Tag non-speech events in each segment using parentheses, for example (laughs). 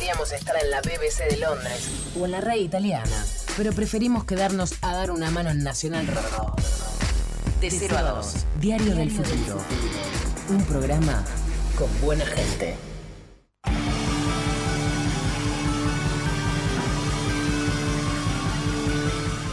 Podríamos estar en la BBC de Londres o en la red italiana, pero preferimos quedarnos a dar una mano en Nacional Rock. De 0 a 2, Diario del Futuro. Un programa con buena gente.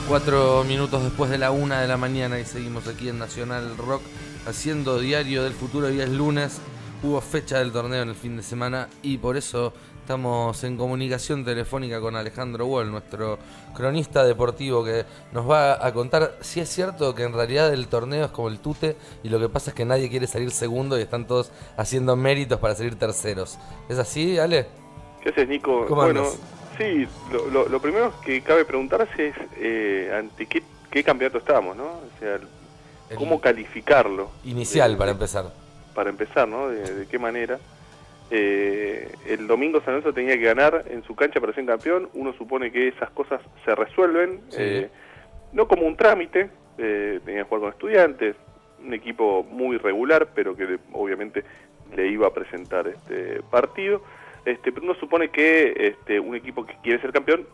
Cuatro minutos después de la una de la mañana y seguimos aquí en Nacional Rock haciendo Diario del Futuro. Hoy es lunes, hubo fecha del torneo en el fin de semana y por eso estamos en comunicación telefónica con Alejandro Wall, nuestro cronista deportivo, que nos va a contar si es cierto que en realidad el torneo es como el tute y lo que pasa es que nadie quiere salir segundo y están todos haciendo méritos para salir terceros. ¿Es así, Ale? ¿Qué haces, Nico? ¿Cómo bueno, andas? sí, lo, lo- lo primero que cabe preguntarse es eh, ante qué, qué campeonato estamos, ¿no? O sea, El cómo calificarlo. Inicial, De- para empezar. Para empezar, ¿no? De, de qué manera. Eh, el domingo San Lorenzo tenía que ganar en su cancha para ser campeón. Uno supone que esas cosas se resuelven, Sí. eh, no como un trámite. Eh, tenía que jugar con estudiantes, un equipo muy regular, pero que obviamente le iba a presentar este partido. Este, pero uno supone que este, un equipo que quiere ser campeón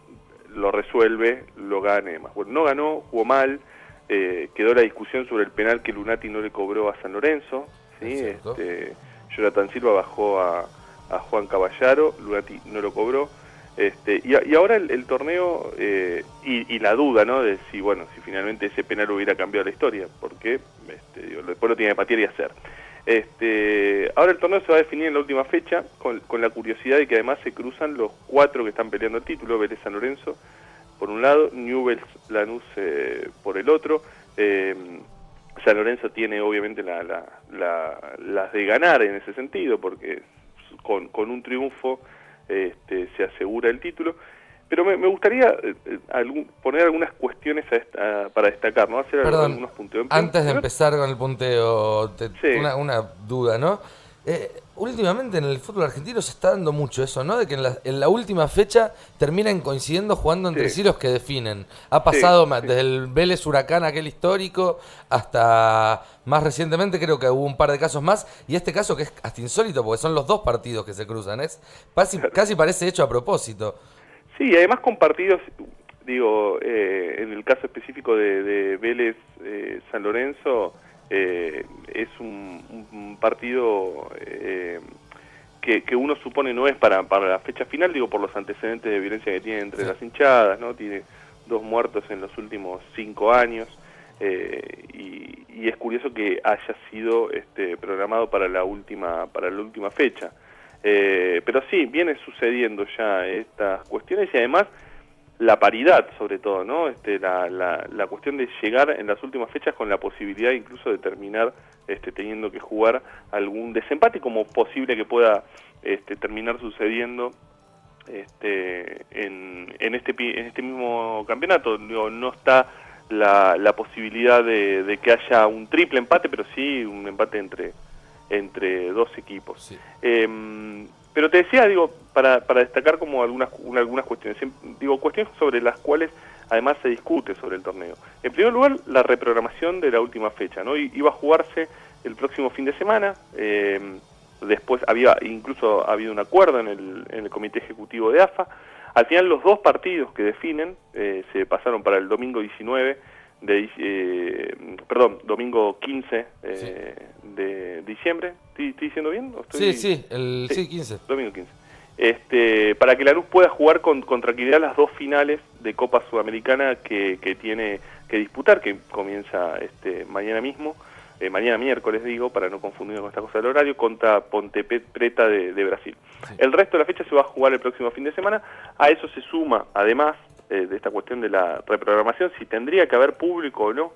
lo resuelve, lo gane más. Bueno, no ganó, jugó mal, eh, quedó la discusión sobre el penal que Lunati no le cobró a San Lorenzo. ¿Sí? Es. Este, Jonathan Silva bajó a, a Juan Caballaro, Lunati no lo cobró. Este, y, a- y ahora el, el torneo eh, y, y la duda ¿no? de si bueno si finalmente ese penal hubiera cambiado la historia, porque este, digo, después lo tiene que patear y hacer. Este, ahora el torneo se va a definir en la última fecha, con, con la curiosidad de que además se cruzan los cuatro que están peleando el título, Vélez San Lorenzo por un lado, Newell's Lanús eh, por el otro. Eh, San Lorenzo tiene obviamente la, la- la- las de ganar en ese sentido, porque con, con un triunfo este, se asegura el título. Pero me, me gustaría eh, eh, algún- poner algunas cuestiones a esta- para destacar, ¿no? Hacer Perdón, algunos punteos. Antes de empezar con el punteo, te- Sí. una, una duda, ¿no? Eh, últimamente en el fútbol argentino se está dando mucho eso, ¿no? De que en la, en la última fecha terminan coincidiendo jugando entre sí, Sí. los que definen. Ha pasado Sí, sí. desde el Vélez Huracán, aquel histórico, hasta más recientemente creo que hubo un par de casos más. Y este caso que es hasta insólito porque son los dos partidos que se cruzan. Es casi, casi parece hecho a propósito. Sí, además con partidos, digo, eh, en el caso específico de, de Vélez eh, San Lorenzo, eh, es un, un partido eh, que, que uno supone no es para, para la fecha final, digo, por los antecedentes de violencia que tiene entre Sí. las hinchadas, ¿no? Tiene dos muertos en los últimos cinco años. eh, y, y es curioso que haya sido este, programado para la última para la última fecha Eh, pero sí viene sucediendo ya estas cuestiones y además la paridad sobre todo no este la, la, la cuestión de llegar en las últimas fechas con la posibilidad incluso de terminar este teniendo que jugar algún desempate como posible que pueda este terminar sucediendo este, en, en, este, en este mismo campeonato. Digo, no está la, la posibilidad de, de que haya un triple empate, pero sí un empate entre, entre dos equipos. Sí. Eh, pero te decía, digo, para, para destacar como algunas, una- algunas cuestiones, digo, cuestiones sobre las cuales además se discute sobre el torneo. En primer lugar, la reprogramación de la última fecha, ¿no? Iba a jugarse el próximo fin de semana, eh, después había incluso ha habido un acuerdo en el, en el comité ejecutivo de AFA. Al final los dos partidos que definen eh, se pasaron para el domingo 19 de eh, perdón, domingo 15 eh, de diciembre. ¿Estoy, estoy diciendo bien? ¿O estoy- Sí, sí, el sí, 15. Domingo 15. Este, para que la luz pueda jugar con, con tranquilidad las dos finales de Copa Sudamericana que, que tiene que disputar, que comienza este, mañana mismo, eh, mañana miércoles digo, para no confundir con esta cosa del horario, contra Ponte Preta de, de Brasil. Sí. El resto de la fecha se va a jugar el próximo fin de semana. A eso se suma, además eh, de esta cuestión de la reprogramación, si tendría que haber público o no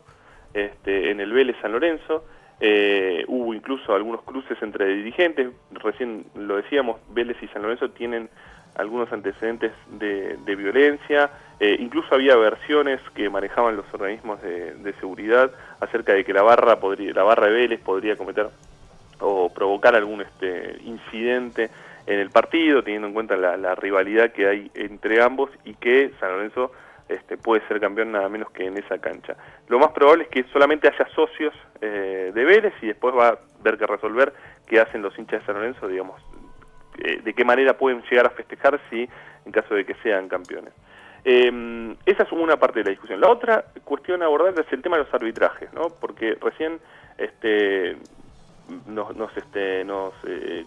este, en el Vélez San Lorenzo. Eh, hubo incluso algunos cruces entre dirigentes, recién lo decíamos, Vélez y San Lorenzo tienen algunos antecedentes de, violencia, eh, incluso había versiones que manejaban los organismos de, de seguridad acerca de que la barra podría, la barra de Vélez podría cometer o provocar algún este incidente en el partido, teniendo en cuenta la rivalidad que hay entre ambos y que San Lorenzo este, puede ser campeón nada menos que en esa cancha. Lo más probable es que solamente haya socios eh, de Vélez y después va a haber que resolver qué hacen los hinchas de San Lorenzo, digamos, eh, de qué manera pueden llegar a festejar si en caso de que sean campeones. Eh, esa es una parte de la discusión. La otra cuestión a abordar es el tema de los arbitrajes, ¿no? Porque recién este, nos, nos, este, nos eh,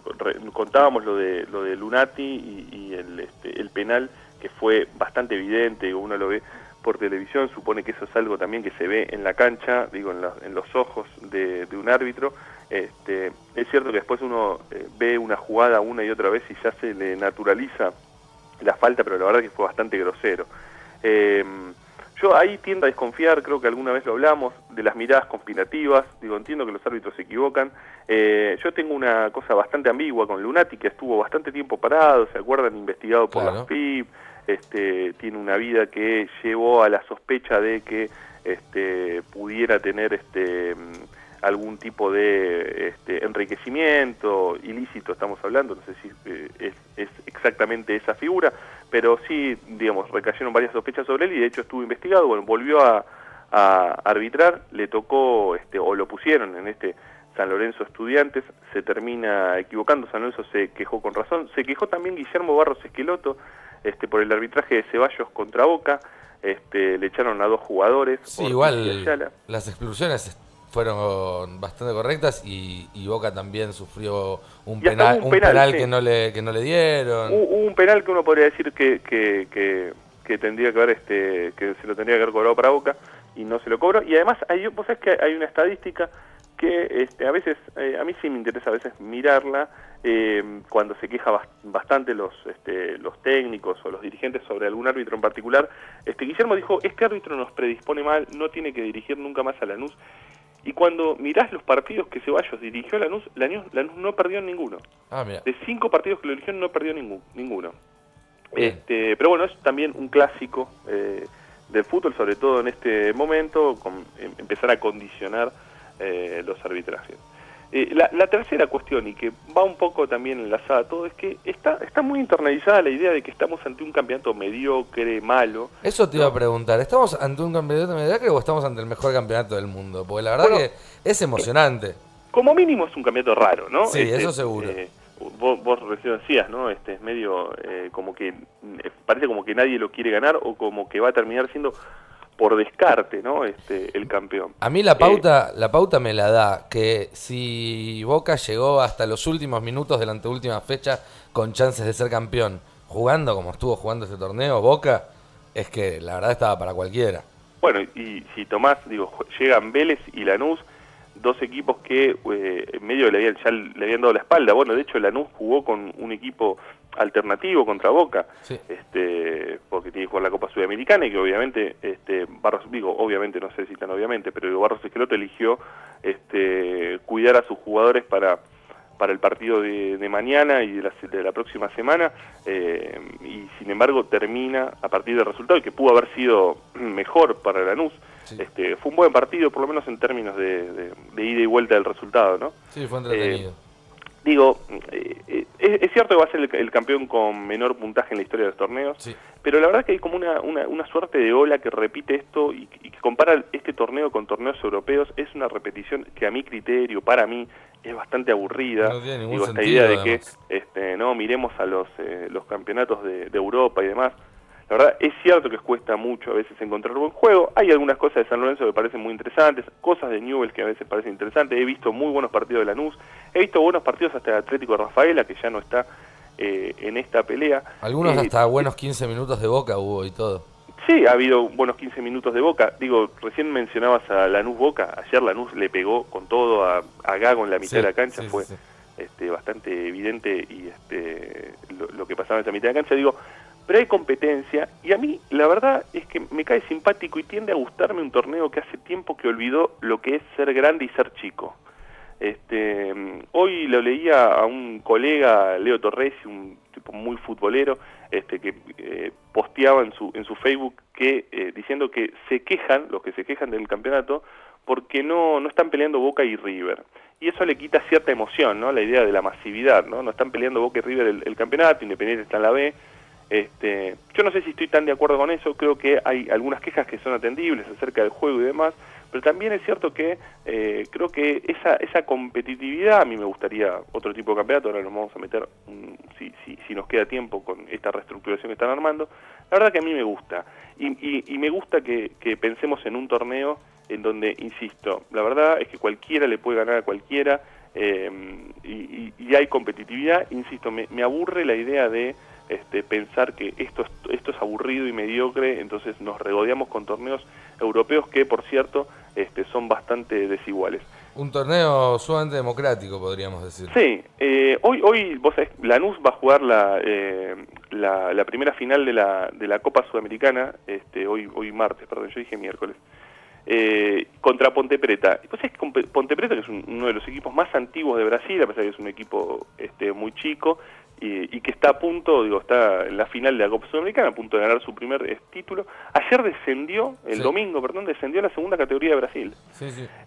contábamos lo de lo de Lunati y, el, este, el penal que fue bastante evidente, uno lo ve por televisión, supone que eso es algo también que se ve en la cancha, digo, en, en los ojos de, de, un árbitro. Este, es cierto que después uno eh, ve una jugada una y otra vez y ya se le naturaliza la falta, pero la verdad es que fue bastante grosero. Eh, yo ahí tiendo a desconfiar, creo que alguna vez lo hablamos, de las miradas conspirativas, digo, entiendo que los árbitros se equivocan. Eh, yo tengo una cosa bastante ambigua con Lunati, que estuvo bastante tiempo parado, ¿se acuerdan? Investigado por las PIB, este, tiene una vida que llevó a la sospecha de que este, pudiera tener este algún tipo de este, enriquecimiento ilícito, estamos hablando, no sé si eh, es, es, exactamente esa figura, pero sí, digamos, recayeron varias sospechas sobre él y de hecho estuvo investigado, bueno, volvió a, a arbitrar, le tocó, este, o lo pusieron en este San Lorenzo Estudiantes, se termina equivocando, San Lorenzo se quejó con razón, se quejó también Guillermo Barros Esqueloto este, por el arbitraje de Ceballos contra Boca, este, le echaron a dos jugadores. Sí, igual las expulsiones fueron bastante correctas y, Boca también sufrió un penal, un penal, que no le que no le dieron. Hubo un penal que uno podría decir que, que, que, tendría que haber este que se lo tendría que haber cobrado para Boca y no se lo cobró y además hay vos sabés que hay una estadística que este, a veces eh, a mí sí me interesa a veces mirarla eh, cuando se queja bastante los este, los técnicos o los dirigentes sobre algún árbitro en particular este Guillermo dijo este árbitro nos predispone mal no tiene que dirigir nunca más a Lanús y cuando mirás los partidos que Ceballos dirigió a Lanús, Lanús, Lanús no perdió ninguno. Ah, de cinco partidos que lo dirigió no perdió ningún, ninguno. Este, pero bueno, es también un clásico eh, del fútbol, sobre todo en este momento, con, em, empezar a condicionar eh, los arbitrajes. Eh, la, tercera cuestión, y que va un poco también enlazada a todo, es que está, está muy internalizada la idea de que estamos ante un campeonato mediocre, malo. Eso te iba a preguntar, ¿estamos ante un campeonato mediocre o estamos ante el mejor campeonato del mundo? Porque la verdad que es emocionante. Como mínimo es un campeonato raro, ¿no? Sí, este, eso seguro. Eh, vos, vos recién decías, ¿no? Este es medio eh, como que parece como que nadie lo quiere ganar o como que va a terminar siendo por descarte, ¿no? Este, el campeón. A mí la pauta, la pauta me la da que si Boca llegó hasta los últimos minutos de la anteúltima fecha con chances de ser campeón, jugando como estuvo jugando este torneo, Boca, es que la verdad estaba para cualquiera. Bueno, y si Tomás, digo, llegan Vélez y Lanús, dos equipos que eh, en medio le habían, ya le habían dado la espalda. Bueno, de hecho Lanús jugó con un equipo alternativo contra Boca, este, porque tiene que jugar la Copa Sudamericana y que obviamente, este, Barros, digo, obviamente, no sé si tan obviamente, pero Barros Esqueloto eligió este, cuidar a sus jugadores para para el partido de, mañana y de la, de la próxima semana eh, y sin embargo termina a partir del resultado y que pudo haber sido (clears throat) mejor para Lanús este, fue un buen partido por lo menos en términos de, ida y vuelta del resultado ¿no? sí fue entretenido eh, Digo, eh, es, cierto que va a ser el, campeón con menor puntaje en la historia de los torneos, pero la verdad que hay como una, una, suerte de ola que repite esto y, que compara este torneo con torneos europeos. Es una repetición que a mi criterio, para mí, es bastante aburrida. No tiene Digo, esta idea de que este, no miremos a los, eh, los campeonatos de, de Europa y demás. La verdad, es cierto que cuesta mucho a veces encontrar buen juego. Hay algunas cosas de San Lorenzo que parecen muy interesantes, cosas de Newell que a veces parecen interesantes. He visto muy buenos partidos de Lanús, he visto buenos partidos hasta el Atlético de Rafaela, que ya no está eh, en esta pelea. Algunos eh, hasta buenos 15 minutos de boca hubo y todo. Sí, ha habido buenos 15 minutos de Boca. Digo, recién mencionabas a Lanús Boca. Ayer Lanús le pegó con todo a, Gago en la mitad de la cancha. Fue Este, bastante evidente y este, lo, lo, que pasaba en esa mitad de la cancha. Digo, pero hay competencia y a mí la verdad es que me cae simpático y tiende a gustarme un torneo que hace tiempo que olvidó lo que es ser grande y ser chico. Este, hoy lo leía a un colega, Leo Torres, un tipo muy futbolero, este, que eh, posteaba en su, en su Facebook que, eh, diciendo que se quejan, los que se quejan del campeonato, porque no, no están peleando Boca y River. Y eso le quita cierta emoción, ¿no? La idea de la masividad, ¿no? No están peleando Boca y River el campeonato, Independiente está en la B, este, yo no sé si estoy tan de acuerdo con eso, creo que hay algunas quejas que son atendibles acerca del juego y demás, pero también es cierto que eh, creo que esa, esa competitividad, a mí me gustaría otro tipo de campeonato, ahora nos vamos a meter, si, si, si, nos queda tiempo con esta reestructuración que están armando, la verdad que a mí me gusta, y, y, me gusta que, pensemos en un torneo en donde, insisto, la verdad es que cualquiera le puede ganar a cualquiera, eh, y, y, hay competitividad, insisto, me aburre la idea de este, pensar que esto, esto es aburrido y mediocre, entonces nos regodeamos con torneos europeos que, por cierto, este, son bastante desiguales. Un torneo sumamente democrático, podríamos decir. Sí, eh, hoy, hoy vos sabés, Lanús va a jugar la, eh, la, primera final de la, de la Copa Sudamericana, este, hoy, hoy martes, perdón, yo dije miércoles. Eh, contra Ponte Preta. Pues es que Ponte Preta, que es uno de los equipos más antiguos de Brasil, a pesar de que es un equipo este, muy chico, y, que está a punto, digo, está en la final de la Copa Sudamericana, a punto de ganar su primer eh, título. Ayer descendió, el domingo, perdón, descendió a la segunda categoría de Brasil.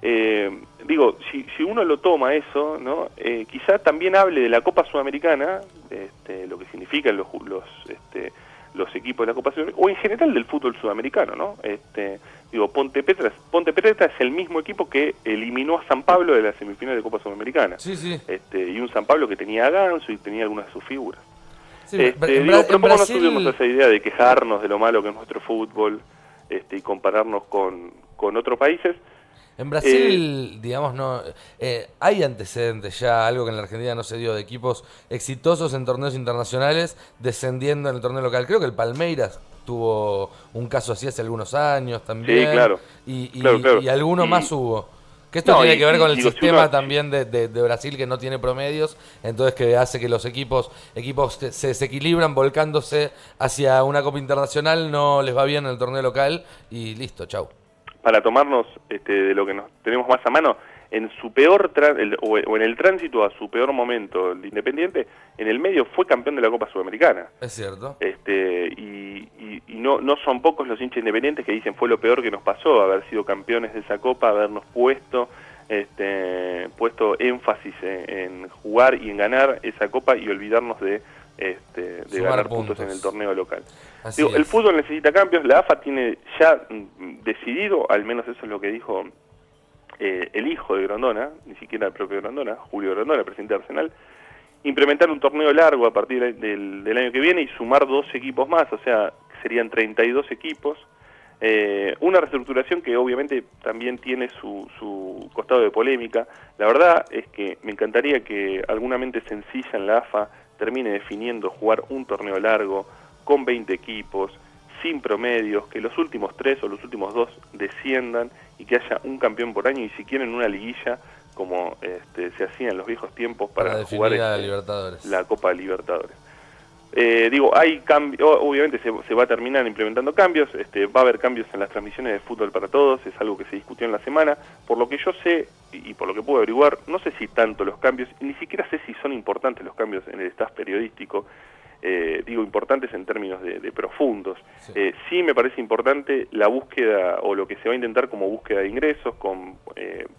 Eh, digo, si, si uno lo toma eso, ¿no? Eh, quizá también hable de la Copa Sudamericana, este, lo que significan los, los este, los equipos de la Copa Sudamericana, o en general del fútbol sudamericano, ¿no? Este, digo, Ponte Petra, Ponte Petra es el mismo equipo que eliminó a San Pablo de la semifinal de Copa Sudamericana. Sí, sí. Este, y un San Pablo que tenía a Ganso y tenía algunas de sus figuras. Sí, este, digo, pero ¿cómo Brasil... tuvimos esa idea de quejarnos de lo malo que es nuestro fútbol este, y compararnos con, con otros países? En Brasil, eh, digamos, no eh, hay antecedentes ya, algo que en la Argentina no se dio, de equipos exitosos en torneos internacionales descendiendo en el torneo local. Creo que el Palmeiras tuvo un caso así hace algunos años también. Sí, claro. Y, y, alguno más hubo. Que esto tiene que ver con el sistema también de, de, Brasil que no tiene promedios, entonces que hace que los equipos equipos se desequilibran volcándose hacia una Copa Internacional, no les va bien en el torneo local y listo, chau para tomarnos este, de lo que nos tenemos más a mano, en su peor o, en el tránsito a su peor momento el Independiente, en el medio fue campeón de la Copa Sudamericana. Es cierto. Este, y, no, no son pocos los hinchas independientes que dicen fue lo peor que nos pasó, haber sido campeones de esa Copa, habernos puesto este, puesto énfasis en jugar y en ganar esa Copa y olvidarnos de este, de ganar puntos. en el torneo local. el fútbol necesita cambios, la AFA tiene ya mm, decidido, al menos eso es lo que dijo eh, el hijo de Grondona, ni siquiera el propio Grondona, Julio Grondona, presidente de Arsenal, implementar un torneo largo a partir del, del año que viene y sumar dos equipos más, o sea, serían 32 equipos. Eh, una reestructuración que obviamente también tiene su, su, costado de polémica. La verdad es que me encantaría que alguna mente sencilla en la AFA termine definiendo jugar un torneo largo con 20 equipos, sin promedios, que los últimos tres o los últimos dos desciendan y que haya un campeón por año y si quieren una liguilla como este, se hacía en los viejos tiempos para, jugar este, la Copa Libertadores. Eh, digo, hay cambios, obviamente se, va a terminar implementando cambios, este, va a haber cambios en las transmisiones de fútbol para todos, es algo que se discutió en la semana. Por lo que yo sé y, por lo que puedo averiguar, no sé si tanto los cambios, ni siquiera sé si son importantes los cambios en el staff periodístico, eh, digo importantes en términos de, profundos. Sí. Eh, sí. me parece importante la búsqueda o lo que se va a intentar como búsqueda de ingresos con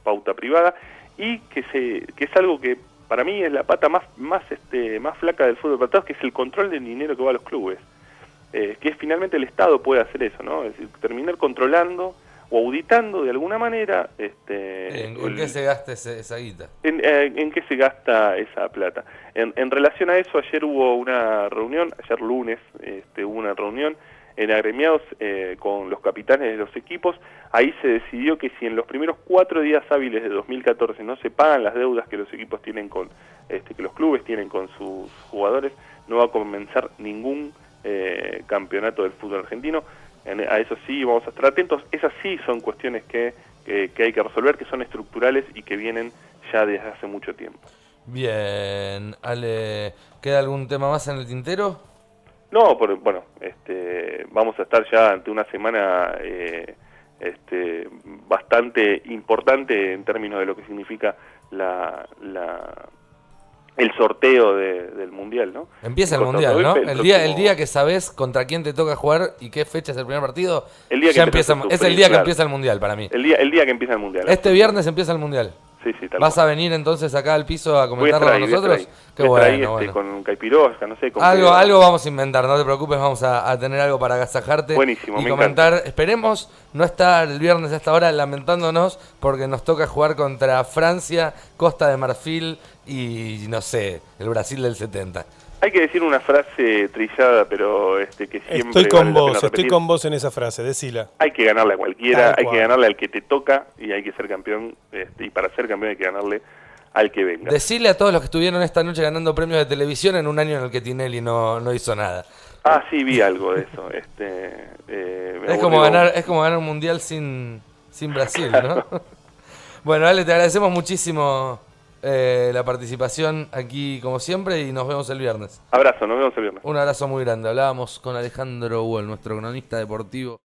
pauta privada y que, se, que es algo que para mí es la pata más más este más flaca del fútbol para que es el control del dinero que va a los clubes. Eh, que es finalmente el Estado puede hacer eso no es decir terminar controlando o auditando de alguna manera este en, qué se gasta esa guita eh, en, qué se gasta esa plata. En, en relación a eso ayer hubo una reunión ayer lunes este, hubo una reunión en agremiados eh, con los capitanes de los equipos, ahí se decidió que si en los primeros cuatro días hábiles de 2014 no se pagan las deudas que los equipos tienen con, este, que los clubes tienen con sus jugadores, no va a comenzar ningún eh, campeonato del fútbol argentino. a eso sí vamos a estar atentos. Esas sí son cuestiones que, que, que hay que resolver, que son estructurales y que vienen ya desde hace mucho tiempo. Bien, Ale, ¿queda algún tema más en el tintero? No, por, bueno, este, vamos a estar ya ante una semana eh, este, bastante importante en términos de lo que significa la, el sorteo del mundial, ¿no? Empieza el mundial, ¿no? El, día, el día que sabes contra quién te toca jugar y qué fecha es el primer partido, el día que empieza, es el día que empieza el mundial para mí. El día, el día que empieza el mundial. Este viernes empieza el mundial. Sí, sí, tal ¿Vas cual. a venir entonces acá al piso a comentarlo con voy nosotros? Qué Voy bueno, este, bueno. con caipirosca, no sé. Con Algo, algo vamos a inventar, no te preocupes, vamos a, a tener algo para agasajarte Buenísimo, y me comentar. Esperemos no estar el viernes a esta hora lamentándonos porque nos toca jugar contra Francia, Costa de Marfil y no sé, el Brasil del 70. Hay que decir una frase trillada, pero este que siempre Estoy con vale vos, estoy con vos en esa frase, decila. Hay que ganarle a cualquiera, Tal hay cual. que ganarle al que te toca y hay que ser campeón. este, y para ser campeón hay que ganarle al que venga. Decirle a todos los que estuvieron esta noche ganando premios de televisión en un año en el que Tinelli no, no hizo nada. Ah, sí, vi algo de eso. (laughs) Este, eh, Es como ganar, es como ganar un mundial sin, sin Brasil, ¿no? (laughs) bueno, Ale, te agradecemos muchísimo eh, la participación aquí como siempre y nos vemos el viernes. Abrazo, nos vemos el viernes. Un abrazo muy grande. Hablábamos con Alejandro Huel, nuestro cronista deportivo.